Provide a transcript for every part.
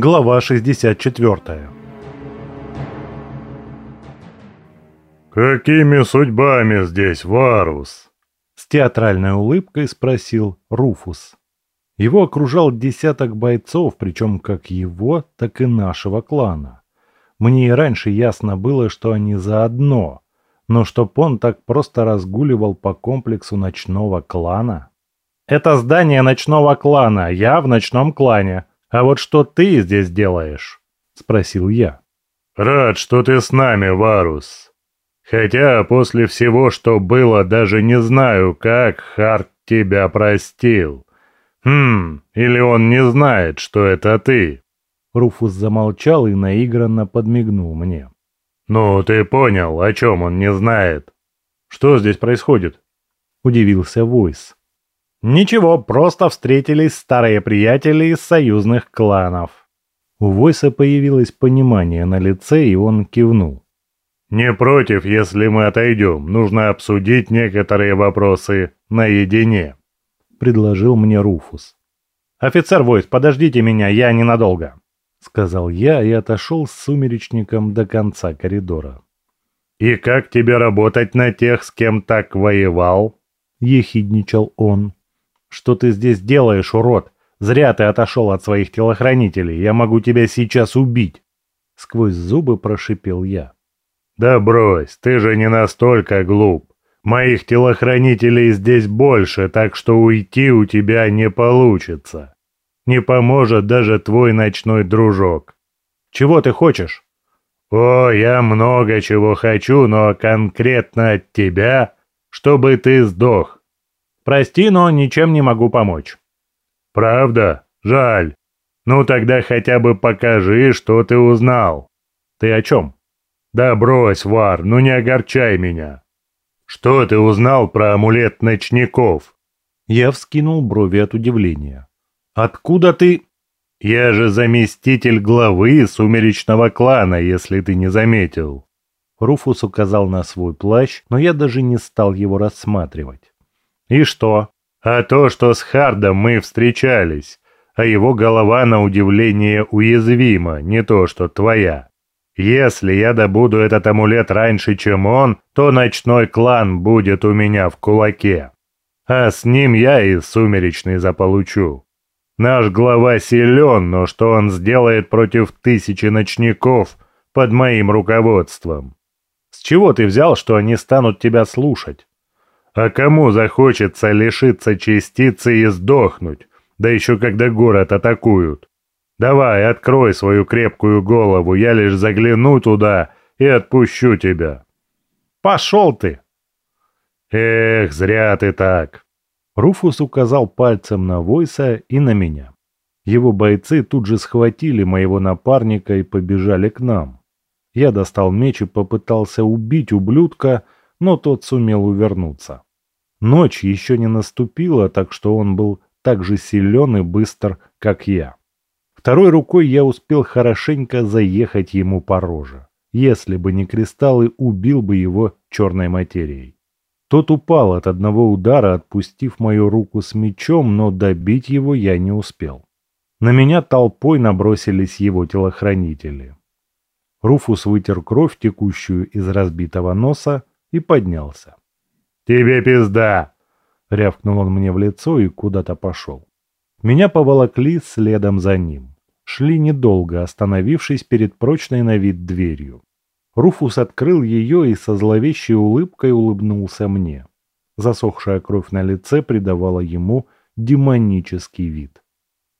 Глава 64 «Какими судьбами здесь, Варус?» С театральной улыбкой спросил Руфус. Его окружал десяток бойцов, причем как его, так и нашего клана. Мне и раньше ясно было, что они заодно, но чтоб он так просто разгуливал по комплексу ночного клана... «Это здание ночного клана, я в ночном клане. А вот что ты здесь делаешь?» — спросил я. «Рад, что ты с нами, Варус», Хотя после всего, что было, даже не знаю, как Харт тебя простил. Хм, или он не знает, что это ты?» Руфус замолчал и наигранно подмигнул мне. «Ну, ты понял, о чем он не знает?» «Что здесь происходит?» — удивился Войс. «Ничего, просто встретились старые приятели из союзных кланов». У Войса появилось понимание на лице, и он кивнул. «Не против, если мы отойдем. Нужно обсудить некоторые вопросы наедине», — предложил мне Руфус. «Офицер Войс, подождите меня, я ненадолго», — сказал я и отошел с сумеречником до конца коридора. «И как тебе работать на тех, с кем так воевал?» — ехидничал он. «Что ты здесь делаешь, урод? Зря ты отошел от своих телохранителей, я могу тебя сейчас убить!» Сквозь зубы прошипел я. «Да брось, ты же не настолько глуп. Моих телохранителей здесь больше, так что уйти у тебя не получится. Не поможет даже твой ночной дружок. Чего ты хочешь?» «О, я много чего хочу, но конкретно от тебя, чтобы ты сдох». «Прости, но ничем не могу помочь». «Правда? Жаль. Ну тогда хотя бы покажи, что ты узнал». «Ты о чем?» «Да брось, Вар, ну не огорчай меня. Что ты узнал про амулет ночников?» Я вскинул брови от удивления. «Откуда ты...» «Я же заместитель главы сумеречного клана, если ты не заметил». Руфус указал на свой плащ, но я даже не стал его рассматривать. «И что?» «А то, что с Хардом мы встречались, а его голова на удивление уязвима, не то что твоя. Если я добуду этот амулет раньше, чем он, то ночной клан будет у меня в кулаке. А с ним я и сумеречный заполучу. Наш глава силен, но что он сделает против тысячи ночников под моим руководством? С чего ты взял, что они станут тебя слушать? А кому захочется лишиться частицы и сдохнуть, да еще когда город атакуют? Давай, открой свою крепкую голову, я лишь загляну туда и отпущу тебя. Пошел ты! Эх, зря ты так. Руфус указал пальцем на Войса и на меня. Его бойцы тут же схватили моего напарника и побежали к нам. Я достал меч и попытался убить ублюдка, но тот сумел увернуться. Ночь еще не наступила, так что он был так же силен и быстр, как я. Второй рукой я успел хорошенько заехать ему по роже. Если бы не кристаллы, убил бы его черной материей. Тот упал от одного удара, отпустив мою руку с мечом, но добить его я не успел. На меня толпой набросились его телохранители. Руфус вытер кровь, текущую из разбитого носа, и поднялся. «Тебе пизда!» — рявкнул он мне в лицо и куда-то пошел. Меня поволокли следом за ним. Шли недолго, остановившись перед прочной на вид дверью. Руфус открыл ее и со зловещей улыбкой улыбнулся мне. Засохшая кровь на лице придавала ему демонический вид.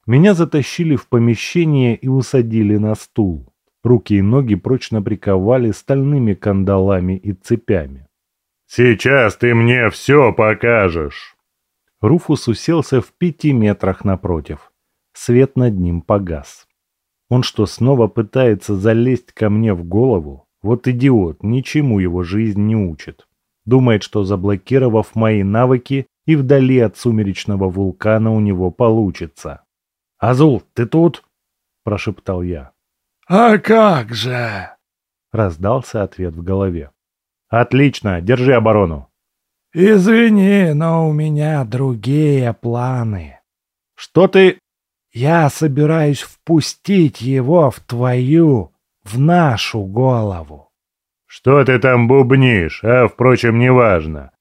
Меня затащили в помещение и усадили на стул. Руки и ноги прочно приковали стальными кандалами и цепями. «Сейчас ты мне все покажешь!» Руфус уселся в пяти метрах напротив. Свет над ним погас. Он что, снова пытается залезть ко мне в голову? Вот идиот, ничему его жизнь не учит. Думает, что заблокировав мои навыки и вдали от сумеречного вулкана у него получится. «Азул, ты тут?» – прошептал я. «А как же!» – раздался ответ в голове. «Отлично, держи оборону. «Извини, но у меня другие планы». «Что ты...» Я собираюсь впустить его в твою, в нашу голову. Что ты там бубнишь, а, впрочем, неважно.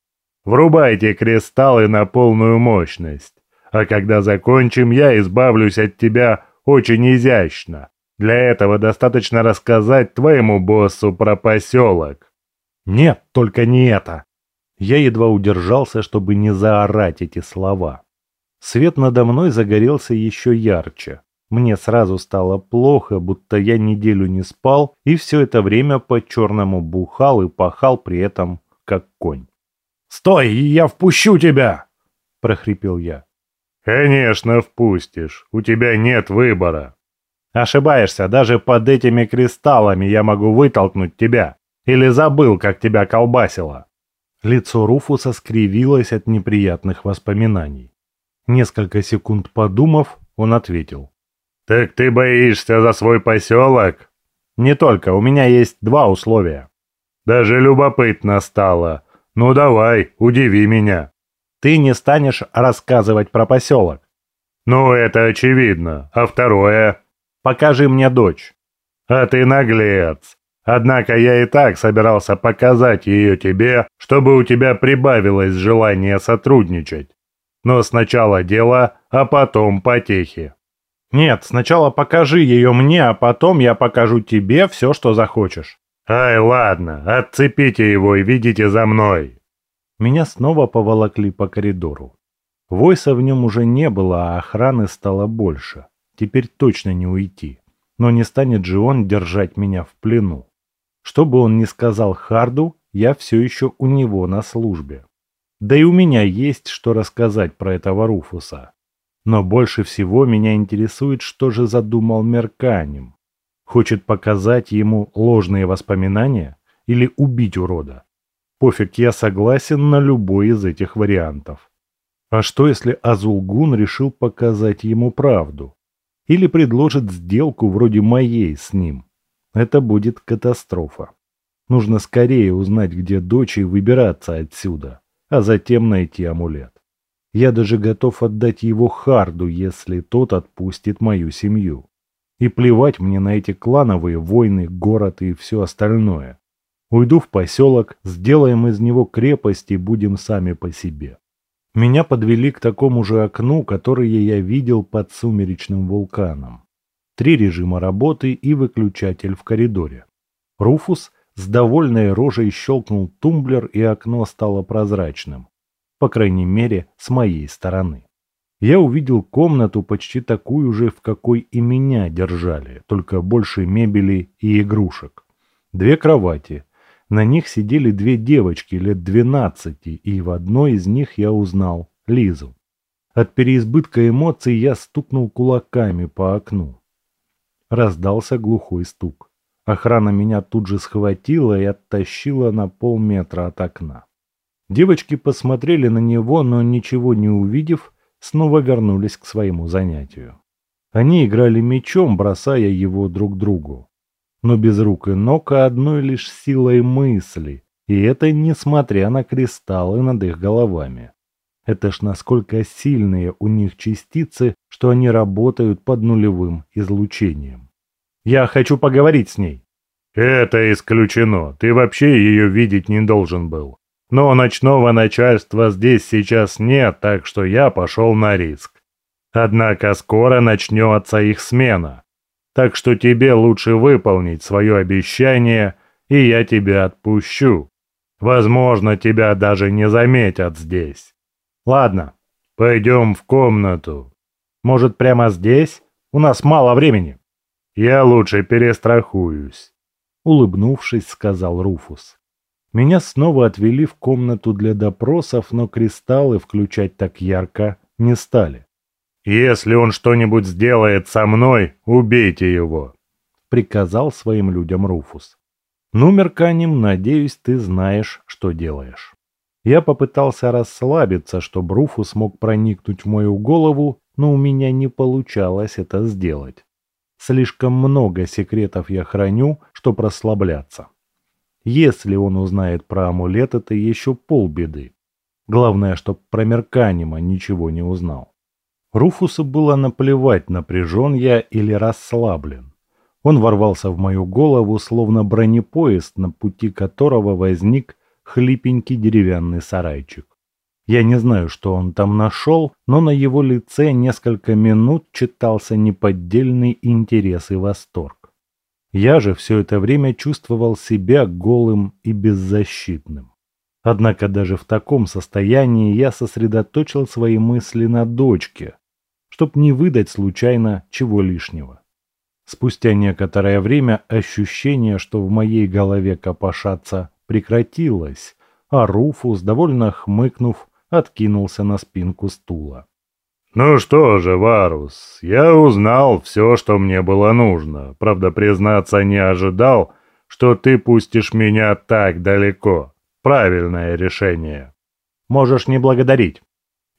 Врубайте кристаллы на полную мощность. А когда закончим, я избавлюсь от тебя очень изящно. Для этого достаточно рассказать твоему боссу про поселок. Нет, только не это. Я едва удержался, чтобы не заорать эти слова. Свет надо мной загорелся еще ярче. Мне сразу стало плохо, будто я неделю не спал и все это время по-черному бухал и пахал при этом, как конь. «Стой, я впущу тебя!» – прохрипел я. «Конечно впустишь. У тебя нет выбора». «Ошибаешься. Даже под этими кристаллами я могу вытолкнуть тебя. Или забыл, как тебя колбасило?» Лицо Руфуса скривилось от неприятных воспоминаний. Несколько секунд подумав, он ответил. «Так ты боишься за свой поселок?» «Не только. У меня есть два условия». «Даже любопытно стало. Ну давай, удиви меня». Ты не станешь рассказывать про поселок. Ну, это очевидно. А второе? Покажи мне дочь. А ты наглец. Однако я и так собирался показать ее тебе, чтобы у тебя прибавилось желание сотрудничать. Но сначала дело, а потом потехи. Нет, сначала покажи ее мне, а потом я покажу тебе все, что захочешь. Ай, ладно, отцепите его и видите за мной. Меня снова поволокли по коридору. Войса в нем уже не было, а охраны стало больше. Теперь точно не уйти. Но не станет же он держать меня в плену. Что бы он ни сказал Харду, я все еще у него на службе. Да и у меня есть что рассказать про этого Руфуса. Но больше всего меня интересует, что же задумал Мерканем. Хочет показать ему ложные воспоминания или убить урода? Пофиг, я согласен на любой из этих вариантов. А что, если Азулгун решил показать ему правду? Или предложит сделку вроде моей с ним? Это будет катастрофа. Нужно скорее узнать, где дочь и выбираться отсюда, а затем найти амулет. Я даже готов отдать его Харду, если тот отпустит мою семью. И плевать мне на эти клановые войны, город и все остальное. Уйду в поселок, сделаем из него крепость и будем сами по себе. Меня подвели к такому же окну, которое я видел под сумеречным вулканом. Три режима работы и выключатель в коридоре. Руфус с довольной рожей щелкнул тумблер, и окно стало прозрачным. По крайней мере, с моей стороны. Я увидел комнату почти такую же, в какой и меня держали, только больше мебели и игрушек. Две кровати, на них сидели две девочки лет двенадцати, и в одной из них я узнал Лизу. От переизбытка эмоций я стукнул кулаками по окну. Раздался глухой стук. Охрана меня тут же схватила и оттащила на полметра от окна. Девочки посмотрели на него, но ничего не увидев, снова вернулись к своему занятию. Они играли мечом, бросая его друг другу но без рук и ног, а одной лишь силой мысли. И это несмотря на кристаллы над их головами. Это ж насколько сильные у них частицы, что они работают под нулевым излучением. Я хочу поговорить с ней. Это исключено. Ты вообще ее видеть не должен был. Но ночного начальства здесь сейчас нет, так что я пошел на риск. Однако скоро начнется их смена. Так что тебе лучше выполнить свое обещание, и я тебя отпущу. Возможно, тебя даже не заметят здесь. Ладно, пойдем в комнату. Может, прямо здесь? У нас мало времени. Я лучше перестрахуюсь. Улыбнувшись, сказал Руфус. Меня снова отвели в комнату для допросов, но кристаллы включать так ярко не стали. «Если он что-нибудь сделает со мной, убейте его», — приказал своим людям Руфус. «Ну, Мерканем, надеюсь, ты знаешь, что делаешь». Я попытался расслабиться, чтобы Руфус мог проникнуть в мою голову, но у меня не получалось это сделать. Слишком много секретов я храню, чтобы расслабляться. Если он узнает про амулет, это еще полбеды. Главное, чтоб про Мерканима ничего не узнал. Руфусу было наплевать, напряжен я или расслаблен. Он ворвался в мою голову, словно бронепоезд, на пути которого возник хлипенький деревянный сарайчик. Я не знаю, что он там нашел, но на его лице несколько минут читался неподдельный интерес и восторг. Я же все это время чувствовал себя голым и беззащитным. Однако даже в таком состоянии я сосредоточил свои мысли на дочке, чтоб не выдать случайно чего лишнего. Спустя некоторое время ощущение, что в моей голове копошаться, прекратилось, а Руфус, довольно хмыкнув, откинулся на спинку стула. «Ну что же, Варус, я узнал все, что мне было нужно. Правда, признаться, не ожидал, что ты пустишь меня так далеко. Правильное решение. Можешь не благодарить».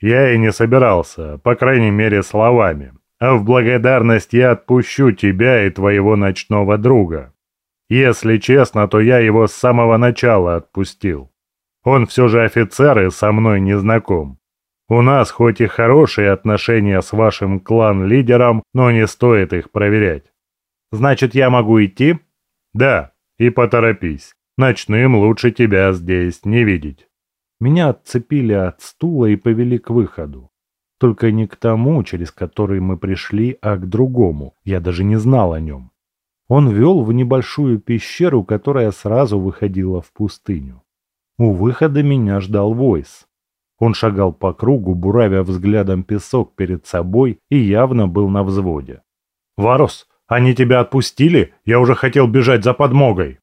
Я и не собирался, по крайней мере, словами. А в благодарность я отпущу тебя и твоего ночного друга. Если честно, то я его с самого начала отпустил. Он все же офицер и со мной не знаком. У нас хоть и хорошие отношения с вашим клан-лидером, но не стоит их проверять. Значит, я могу идти? Да, и поторопись. Ночным лучше тебя здесь не видеть. Меня отцепили от стула и повели к выходу. Только не к тому, через который мы пришли, а к другому. Я даже не знал о нем. Он вел в небольшую пещеру, которая сразу выходила в пустыню. У выхода меня ждал Войс. Он шагал по кругу, буравя взглядом песок перед собой и явно был на взводе. «Варус, они тебя отпустили? Я уже хотел бежать за подмогой».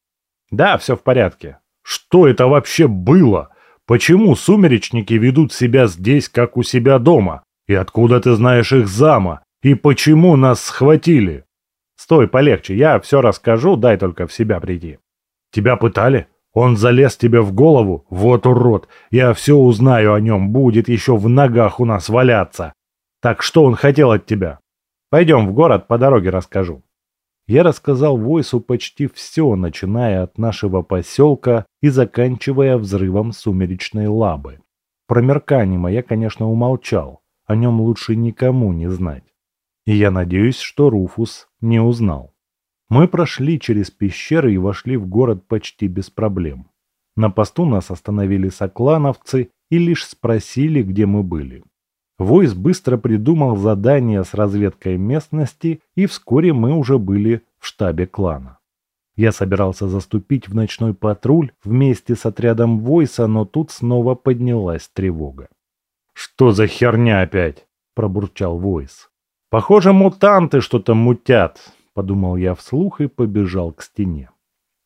«Да, все в порядке». «Что это вообще было? Почему сумеречники ведут себя здесь, как у себя дома? И откуда ты знаешь их зама? И почему нас схватили?» «Стой, полегче, я все расскажу, дай только в себя прийти». «Тебя пытали? Он залез тебе в голову? Вот урод! Я все узнаю о нем, будет еще в ногах у нас валяться. Так что он хотел от тебя? Пойдем в город, по дороге расскажу. Я рассказал Войсу почти все, начиная от нашего поселка и заканчивая взрывом сумеречной лабы. Про Мерканима я, конечно, умолчал, о нем лучше никому не знать. И я надеюсь, что Руфус не узнал. Мы прошли через пещеры и вошли в город почти без проблем. На посту нас остановили соклановцы и лишь спросили, где мы были. Войс быстро придумал задание с разведкой местности, и вскоре мы уже были в штабе клана. Я собирался заступить в ночной патруль вместе с отрядом Войса, но тут снова поднялась тревога. «Что за херня опять?» – пробурчал Войс. «Похоже, мутанты что-то мутят подумал я вслух и побежал к стене.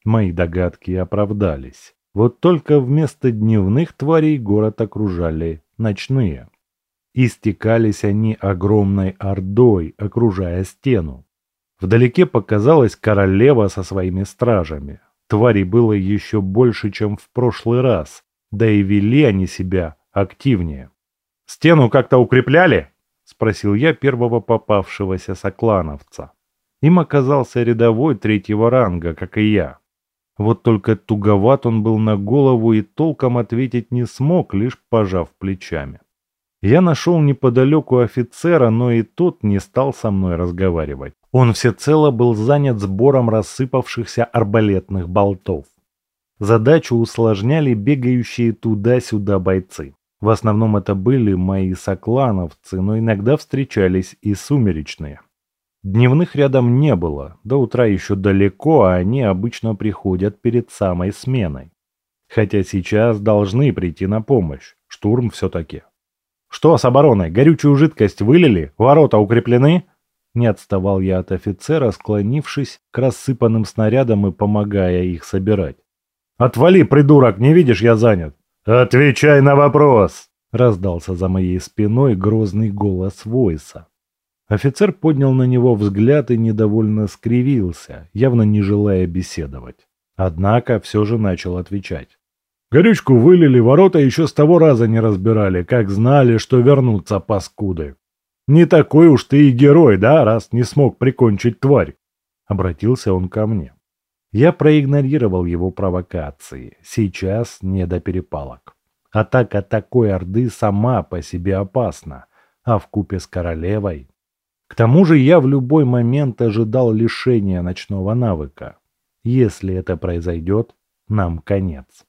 Мои догадки оправдались. Вот только вместо дневных тварей город окружали ночные. Истекались они огромной ордой, окружая стену. Вдалеке показалась королева со своими стражами. Тварей было еще больше, чем в прошлый раз, да и вели они себя активнее. «Стену как-то укрепляли?» – спросил я первого попавшегося соклановца. Им оказался рядовой третьего ранга, как и я. Вот только туговат он был на голову и толком ответить не смог, лишь пожав плечами. Я нашел неподалеку офицера, но и тот не стал со мной разговаривать. Он всецело был занят сбором рассыпавшихся арбалетных болтов. Задачу усложняли бегающие туда-сюда бойцы. В основном это были мои соклановцы, но иногда встречались и сумеречные. Дневных рядом не было, до утра еще далеко, а они обычно приходят перед самой сменой. Хотя сейчас должны прийти на помощь, штурм все-таки. «Что с обороной? Горючую жидкость вылили? Ворота укреплены?» Не отставал я от офицера, склонившись к рассыпанным снарядам и помогая их собирать. «Отвали, придурок, не видишь, я занят!» «Отвечай на вопрос!» Раздался за моей спиной грозный голос Войса. Офицер поднял на него взгляд и недовольно скривился, явно не желая беседовать. Однако все же начал отвечать. «Горючку вылили, ворота еще с того раза не разбирали, как знали, что вернутся паскуды. Не такой уж ты и герой, да, раз не смог прикончить тварь?» Обратился он ко мне. Я проигнорировал его провокации. Сейчас не до перепалок. Атака такой орды сама по себе опасна а в купе с королевой. К тому же я в любой момент ожидал лишения ночного навыка. Если это произойдет, нам конец.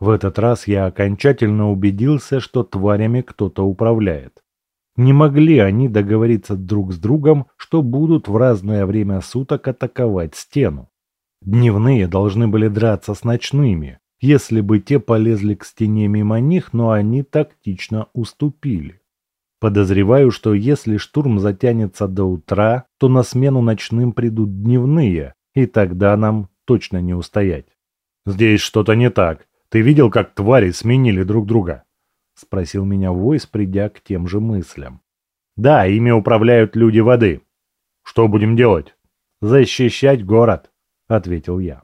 В этот раз я окончательно убедился, что тварями кто-то управляет. Не могли они договориться друг с другом, что будут в разное время суток атаковать стену. Дневные должны были драться с ночными, если бы те полезли к стене мимо них, но они тактично уступили. Подозреваю, что если штурм затянется до утра, то на смену ночным придут дневные, и тогда нам точно не устоять. Здесь что-то не так. Ты видел, как твари сменили друг друга? Спросил меня Войс, придя к тем же мыслям. Да, ими управляют люди воды. Что будем делать? Защищать город, ответил я.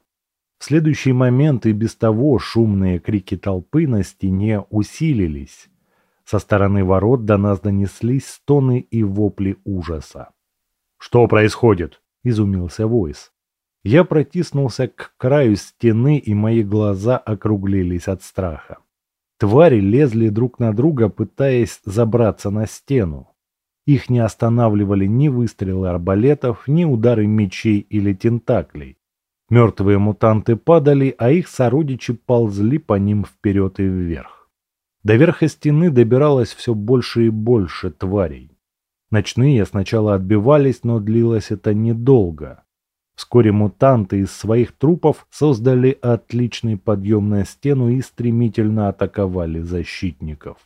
В следующий момент и без того шумные крики толпы на стене усилились. Со стороны ворот до нас донеслись стоны и вопли ужаса. «Что происходит?» – изумился Войс. Я протиснулся к краю стены, и мои глаза округлились от страха. Твари лезли друг на друга, пытаясь забраться на стену. Их не останавливали ни выстрелы арбалетов, ни удары мечей или тентаклей. Мертвые мутанты падали, а их сородичи ползли по ним вперед и вверх. До верха стены добиралось все больше и больше тварей. Ночные сначала отбивались, но длилось это недолго. Вскоре мутанты из своих трупов создали отличный подъем на стену и стремительно атаковали защитников.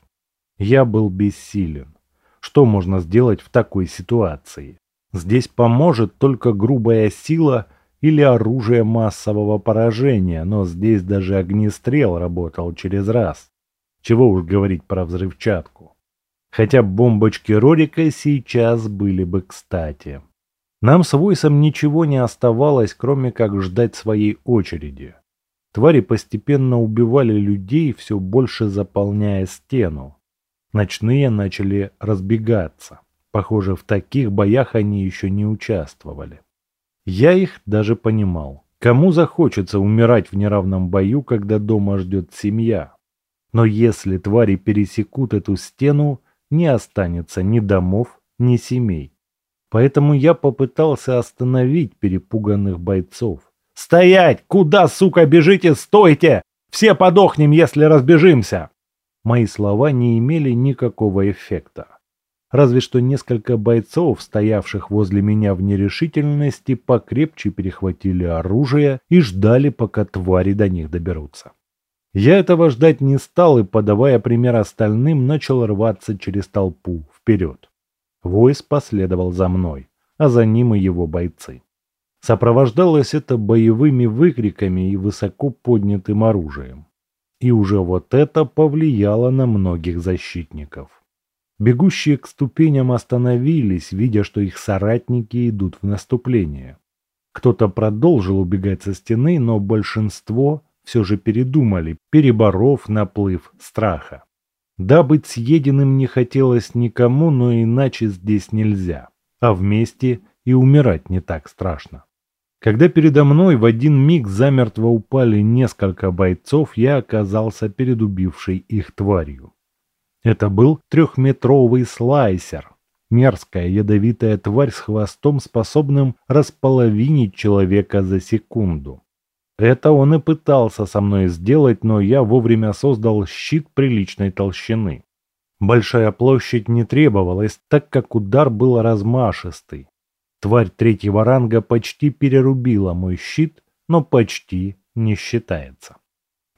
Я был бессилен. Что можно сделать в такой ситуации? Здесь поможет только грубая сила – или оружие массового поражения, но здесь даже огнестрел работал через раз. Чего уж говорить про взрывчатку. Хотя бомбочки Рорика сейчас были бы кстати. Нам с Войсом ничего не оставалось, кроме как ждать своей очереди. Твари постепенно убивали людей, все больше заполняя стену. Ночные начали разбегаться. Похоже, в таких боях они еще не участвовали. Я их даже понимал. Кому захочется умирать в неравном бою, когда дома ждет семья? Но если твари пересекут эту стену, не останется ни домов, ни семей. Поэтому я попытался остановить перепуганных бойцов. «Стоять! Куда, сука, бежите? Стойте! Все подохнем, если разбежимся!» Мои слова не имели никакого эффекта. Разве что несколько бойцов, стоявших возле меня в нерешительности, покрепче перехватили оружие и ждали, пока твари до них доберутся. Я этого ждать не стал и, подавая пример остальным, начал рваться через толпу вперед. Войс последовал за мной, а за ним и его бойцы. Сопровождалось это боевыми выкриками и высоко поднятым оружием. И уже вот это повлияло на многих защитников. Бегущие к ступеням остановились, видя, что их соратники идут в наступление. Кто-то продолжил убегать со стены, но большинство все же передумали, переборов наплыв страха. Да, быть съеденным не хотелось никому, но иначе здесь нельзя. А вместе и умирать не так страшно. Когда передо мной в один миг замертво упали несколько бойцов, я оказался перед убившей их тварью. Это был трехметровый слайсер. Мерзкая ядовитая тварь с хвостом, способным располовинить человека за секунду. Это он и пытался со мной сделать, но я вовремя создал щит приличной толщины. Большая площадь не требовалась, так как удар был размашистый. Тварь третьего ранга почти перерубила мой щит, но почти не считается.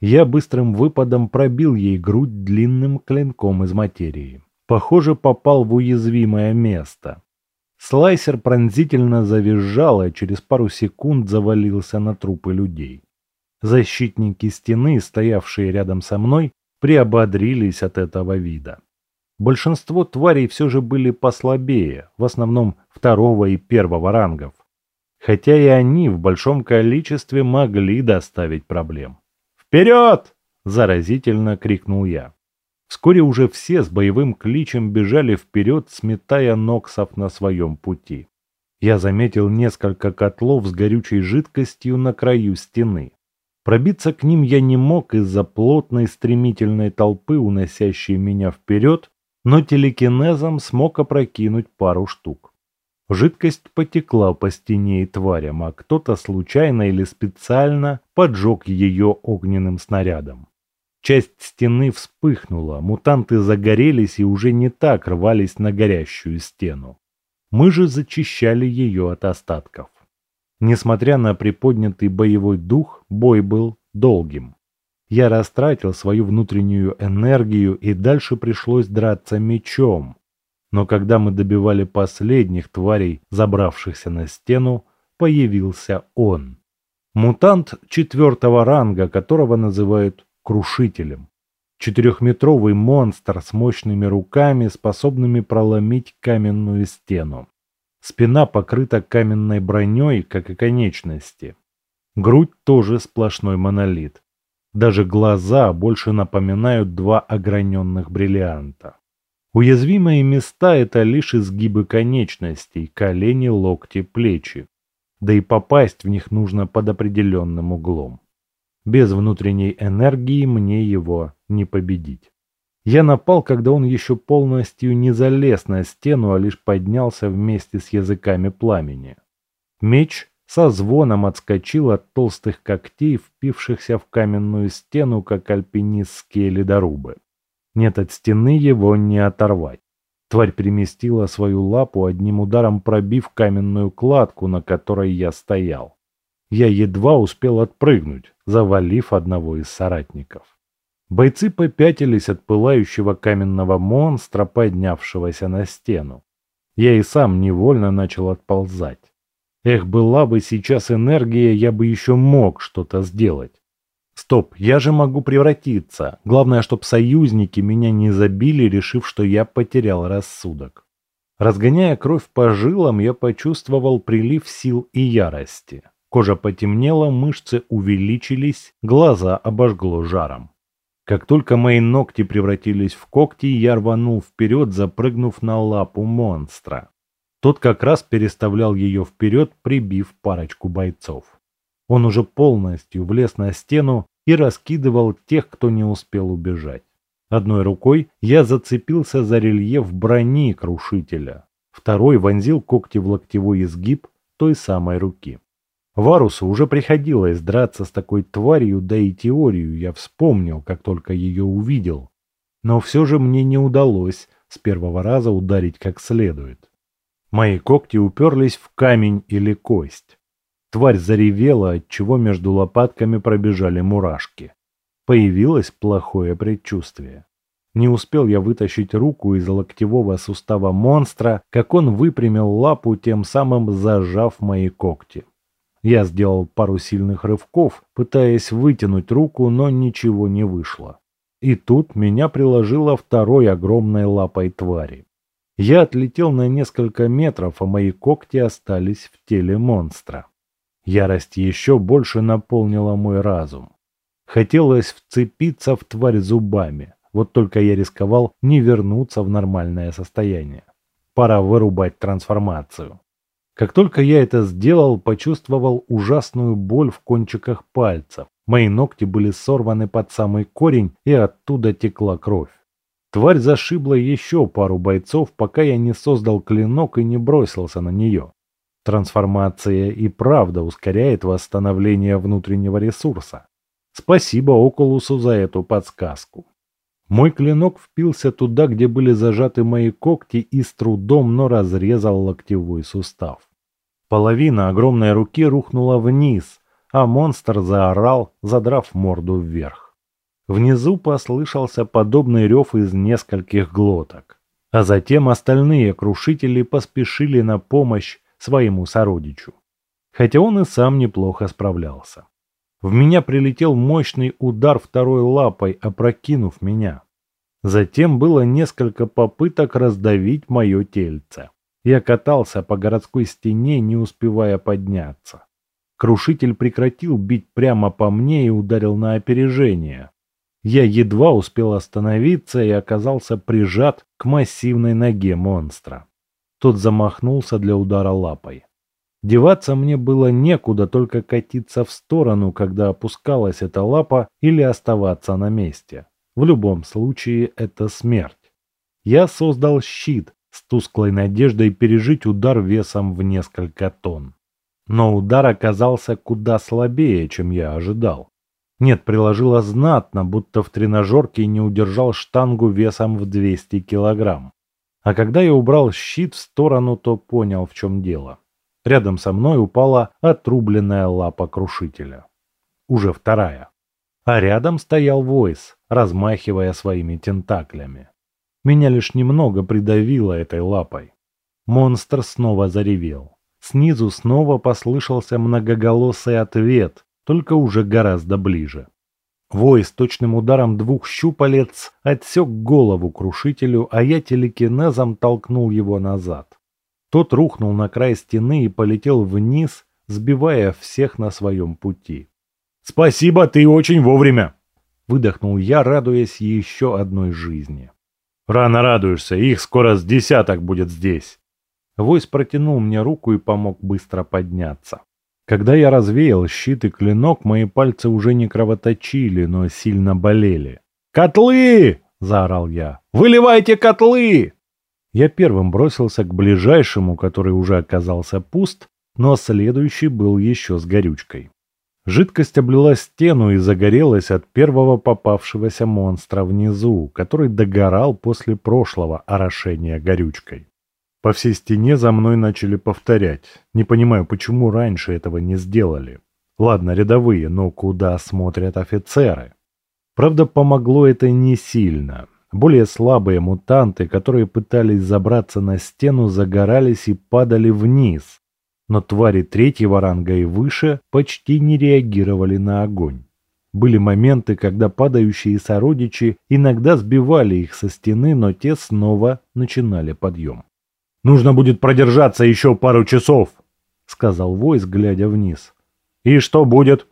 Я быстрым выпадом пробил ей грудь длинным клинком из материи. Похоже, попал в уязвимое место. Слайсер пронзительно завизжал и через пару секунд завалился на трупы людей. Защитники стены, стоявшие рядом со мной, приободрились от этого вида. Большинство тварей все же были послабее, в основном второго и первого рангов. Хотя и они в большом количестве могли доставить проблем. «Вперед!» – заразительно крикнул я. Вскоре уже все с боевым кличем бежали вперед, сметая ноксов на своем пути. Я заметил несколько котлов с горючей жидкостью на краю стены. Пробиться к ним я не мог из-за плотной стремительной толпы, уносящей меня вперед, но телекинезом смог опрокинуть пару штук. Жидкость потекла по стене и тварям, а кто-то случайно или специально поджег ее огненным снарядом. Часть стены вспыхнула, мутанты загорелись и уже не так рвались на горящую стену. Мы же зачищали ее от остатков. Несмотря на приподнятый боевой дух, бой был долгим. Я растратил свою внутреннюю энергию и дальше пришлось драться мечом. Но когда мы добивали последних тварей, забравшихся на стену, появился он. Мутант четвертого ранга, которого называют Крушителем. Четырехметровый монстр с мощными руками, способными проломить каменную стену. Спина покрыта каменной броней, как и конечности. Грудь тоже сплошной монолит. Даже глаза больше напоминают два ограненных бриллианта. Уязвимые места – это лишь изгибы конечностей, колени, локти, плечи. Да и попасть в них нужно под определенным углом. Без внутренней энергии мне его не победить. Я напал, когда он еще полностью не залез на стену, а лишь поднялся вместе с языками пламени. Меч со звоном отскочил от толстых когтей, впившихся в каменную стену, как альпинистские ледорубы. Нет, от стены его не оторвать. Тварь переместила свою лапу, одним ударом пробив каменную кладку, на которой я стоял. Я едва успел отпрыгнуть, завалив одного из соратников. Бойцы попятились от пылающего каменного монстра, поднявшегося на стену. Я и сам невольно начал отползать. Эх, была бы сейчас энергия, я бы еще мог что-то сделать. Стоп, я же могу превратиться. Главное, чтоб союзники меня не забили, решив, что я потерял рассудок. Разгоняя кровь по жилам, я почувствовал прилив сил и ярости. Кожа потемнела, мышцы увеличились, глаза обожгло жаром. Как только мои ногти превратились в когти, я рванул вперед, запрыгнув на лапу монстра. Тот как раз переставлял ее вперед, прибив парочку бойцов. Он уже полностью влез на стену и раскидывал тех, кто не успел убежать. Одной рукой я зацепился за рельеф брони крушителя, второй вонзил когти в локтевой изгиб той самой руки. Варусу уже приходилось драться с такой тварью, да и теорию я вспомнил, как только ее увидел. Но все же мне не удалось с первого раза ударить как следует. Мои когти уперлись в камень или кость. Тварь заревела, отчего между лопатками пробежали мурашки. Появилось плохое предчувствие. Не успел я вытащить руку из локтевого сустава монстра, как он выпрямил лапу, тем самым зажав мои когти. Я сделал пару сильных рывков, пытаясь вытянуть руку, но ничего не вышло. И тут меня приложило второй огромной лапой твари. Я отлетел на несколько метров, а мои когти остались в теле монстра. Ярость еще больше наполнила мой разум. Хотелось вцепиться в тварь зубами, вот только я рисковал не вернуться в нормальное состояние. Пора вырубать трансформацию. Как только я это сделал, почувствовал ужасную боль в кончиках пальцев. Мои ногти были сорваны под самый корень, и оттуда текла кровь. Тварь зашибла еще пару бойцов, пока я не создал клинок и не бросился на нее. Трансформация и правда ускоряет восстановление внутреннего ресурса. Спасибо Окулусу за эту подсказку. Мой клинок впился туда, где были зажаты мои когти и с трудом, но разрезал локтевой сустав. Половина огромной руки рухнула вниз, а монстр заорал, задрав морду вверх. Внизу послышался подобный рев из нескольких глоток. А затем остальные крушители поспешили на помощь своему сородичу. Хотя он и сам неплохо справлялся. В меня прилетел мощный удар второй лапой, опрокинув меня. Затем было несколько попыток раздавить мое тельце. Я катался по городской стене, не успевая подняться. Крушитель прекратил бить прямо по мне и ударил на опережение, я едва успел остановиться и оказался прижат к массивной ноге монстра. Тот замахнулся для удара лапой. Деваться мне было некуда, только катиться в сторону, когда опускалась эта лапа, или оставаться на месте. В любом случае, это смерть. я создал щит с тусклой надеждой пережить удар весом в несколько тонн. Но удар оказался куда слабее, чем я ожидал. Нет, приложила знатно, будто в тренажерке не удержал штангу весом в 200 килограмм. А когда я убрал щит в сторону, то понял, в чем дело. Рядом со мной упала отрубленная лапа крушителя. Уже вторая. А рядом стоял Войс, размахивая своими тентаклями. Меня лишь немного придавило этой лапой. Монстр снова заревел. Снизу снова послышался многоголосый ответ, только уже гораздо ближе. Вой с точным ударом двух щупалец отсек голову крушителю, а я телекинезом толкнул его назад. Тот рухнул на край стены и полетел вниз, сбивая всех на своем пути. «Спасибо, ты очень вовремя!» Выдохнул я, радуясь еще одной жизни. «Рано радуешься, их скоро с десяток будет здесь!» Войс протянул мне руку и помог быстро подняться. Когда я развеял щит и клинок, мои пальцы уже не кровоточили, но сильно болели. «Котлы!» – заорал я. «Выливайте котлы!» Я первым бросился к ближайшему, который уже оказался пуст, но следующий был еще с горючкой. Жидкость облила стену и загорелась от первого попавшегося монстра внизу, который догорал после прошлого орошения горючкой. По всей стене за мной начали повторять. Не понимаю, почему раньше этого не сделали. Ладно, рядовые, но куда смотрят офицеры? Правда, помогло это не сильно. Более слабые мутанты, которые пытались забраться на стену, загорались и падали вниз. Но твари третьего ранга и выше почти не реагировали на огонь. Были моменты, когда падающие сородичи иногда сбивали их со стены, но те снова начинали подъем. Нужно будет продержаться еще пару часов, сказал Войс, глядя вниз. И что будет?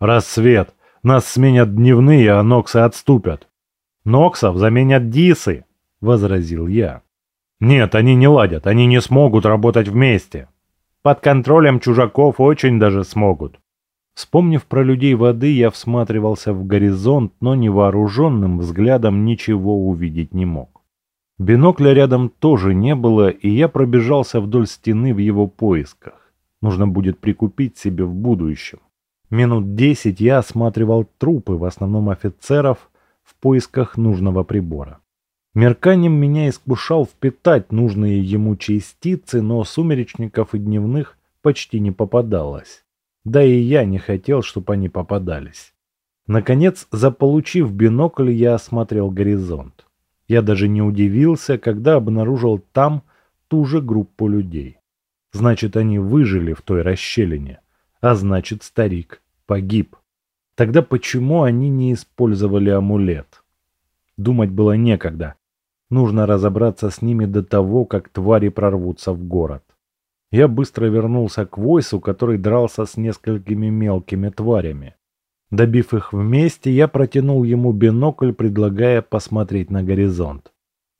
Рассвет. Нас сменят дневные, а Ноксы отступят. Ноксов заменят Дисы, возразил я. Нет, они не ладят, они не смогут работать вместе. Под контролем чужаков очень даже смогут. Вспомнив про людей воды, я всматривался в горизонт, но невооруженным взглядом ничего увидеть не мог. Бинокля рядом тоже не было, и я пробежался вдоль стены в его поисках. Нужно будет прикупить себе в будущем. Минут десять я осматривал трупы, в основном офицеров, в поисках нужного прибора. Мерканием меня искушал впитать нужные ему частицы, но сумеречников и дневных почти не попадалось. Да и я не хотел, чтобы они попадались. Наконец, заполучив бинокль, я осмотрел горизонт. Я даже не удивился, когда обнаружил там ту же группу людей. Значит, они выжили в той расщелине, а значит, старик погиб. Тогда почему они не использовали амулет? Думать было некогда. Нужно разобраться с ними до того, как твари прорвутся в город. Я быстро вернулся к Войсу, который дрался с несколькими мелкими тварями. Добив их вместе, я протянул ему бинокль, предлагая посмотреть на горизонт.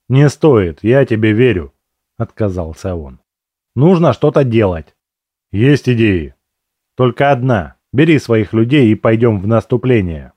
«Не стоит, я тебе верю», — отказался он. «Нужно что-то делать». «Есть идеи». «Только одна. Бери своих людей и пойдем в наступление».